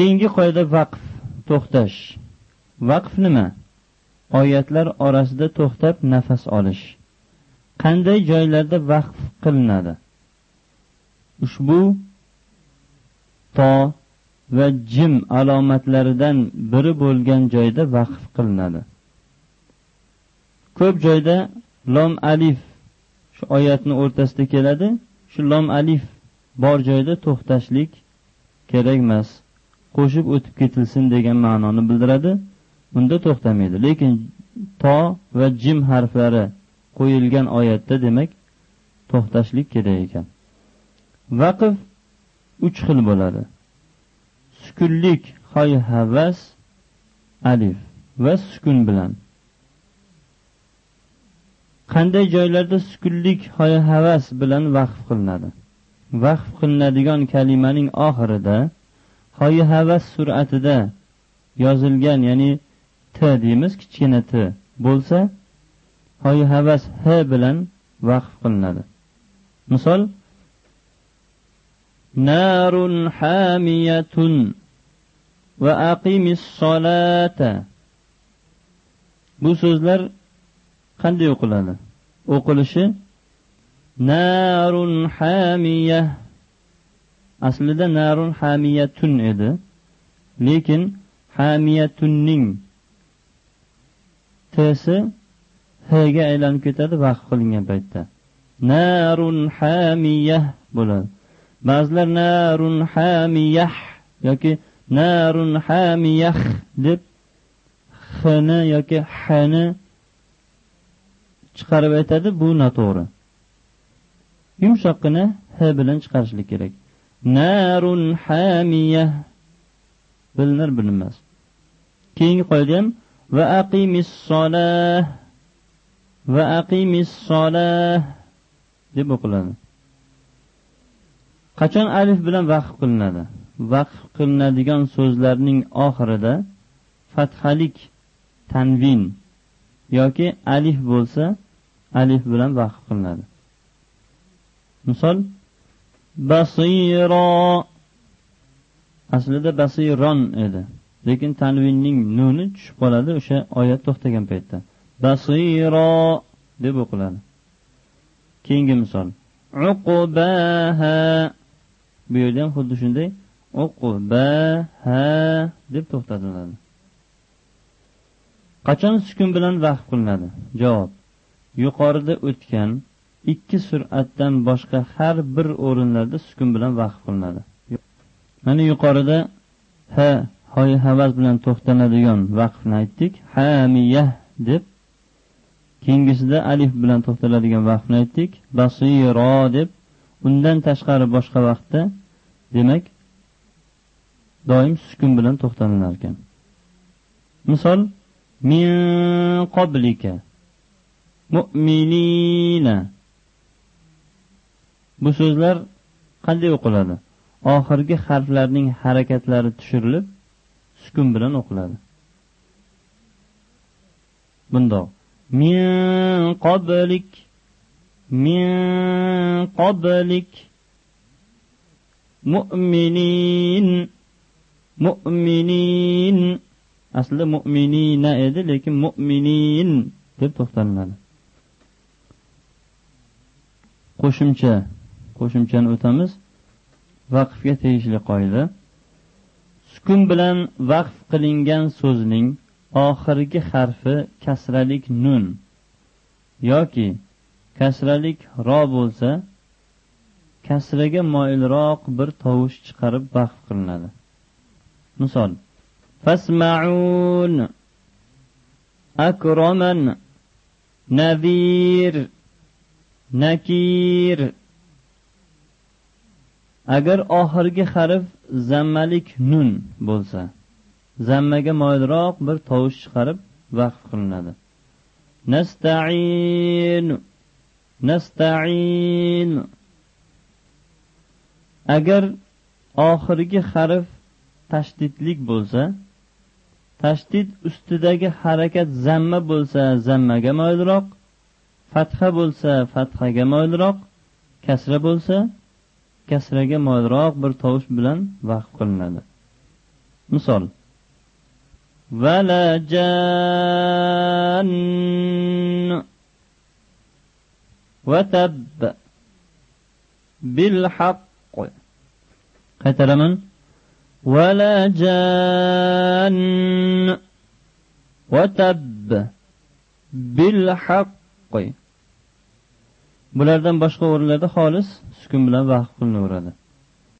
keyingi qoida vaqf to'xtash. Vaqf nima? Oyatlar orasida to'xtab nafas olish. Qanday joylarda vaqf qilinadi? Ushbu to va jim alomatlaridan biri bo'lgan joyda vaqf qilinadi. Ko'p joyda lom alif shu oyatni o'rtasida keladi. Shu lom alif bor joyda to'xtashlik kerak emas qo'shib o'tib ketilsin degan ma'noni bildiradi. Unda to'xtamaydi. Lekin to va jim harflari qo'yilgan oyatda demak to'xtashlik kerak ekan. Vaqf uch xil bo'ladi. Sukunlik hoy havas alif va sukun bilan. Qanday joylarda sukunlik hoy havas bilan vaqf qilinadi? Vaqf qilinadigan kalimaning oxirida hoy havas sur'atida yozilgan ya'ni t deymiz kichkina t bo'lsa hoy havas h bilan vaqf qilinadi. Misol narun hamiyatun va aqimis solata. Bu so'zlar qanday o'qiladi? O'qilishi narun hamiya aslida narun hamiyatun edi. Lekin hamiyatunning tsi hga aylanib ketadi vaqf qilingan paytda. Narun hamiyah bo'ladi. Ba'zilar narun hamiyah yoki narun hamiyah deb xni yoki hni chiqarib aytadi bu noto'g'ri. Yumshoqqina h bilan chiqarishlik kerak. Narun hamiya bilinar bilinmas. Keyingi qoida ham va aqimis solah. Va aqimis solah. Deb o'qiladi. Qachon alif bilan vaqf qilinadi? Vaqf qilinadigan so'zlarning oxirida fathalik tanvin yoki alif bo'lsa alif bilan vaqf qilinadi. Misol basiro aslida basiron edi. Lekin tanvinning nuni tushib qoladi o'sha oyat to'xtagan paytda. Basiro deb o'qiladi. Keyingi misol. Uqubaha bu yerda ham xuddi shunday. Uqubaha deb to'xtatiladi. Qachon sukun bilan vaqf qilinadi? Javob. Yuqorida o'tgan ikki sur'atdan boshqa har bir o'rinlarda sukun bilan vaqf qilinadi. Mana yuqorida ha hoy havas bilan to'xtaladigan vaqfni aytdik. Hamiyah deb keyingisida alif bilan to'xtaladigan vaqfni aytdik. Basiro deb undan tashqari boshqa vaqtda demak doim sukun bilan to'xtalinar ekan misol min qoblika mu'minina. Bu so'zlar qanday o'qiladi? Oxirgi harflarning harakatlari tushirilib sukun bilan o'qiladi. Bundoq. Min qoblik min qoblik mu'minin mu'minin. Aslida mu'minina edi lekin mu'minin deb to'xtalinadi. Qo'shimcha qo'shimchani o'tamiz. Vaqfga tegishli qoida. Sukun bilan vaqf qilingan so'zning oxirgi harfi kasralik nun yoki kasralik ro bo'lsa kasraga moyilroq bir tovush chiqarib vaqf qilinadi. Misol fasmaun akroman nadir nakir agar oxirgi harf zammalik nun bo'lsa zammaga moyilroq bir tovush chiqarib vaqf qilinadi. Nastain nastain. Agar oxirgi harf tashdidlik bo'lsa tashdid ustidagi harakat zamma bo'lsa zammaga moyilroq fatha bo'lsa fathaga moyilroq kasra bo'lsa kasraga moyilroq bir tovush bilan vaqf qilinadi. Misol valajan vatab bilhaq qaytaraman. Vala jann vatab bilhaq bulardan boshqa o'rinlarda xolis sukun bilan vaqf qilinaveradi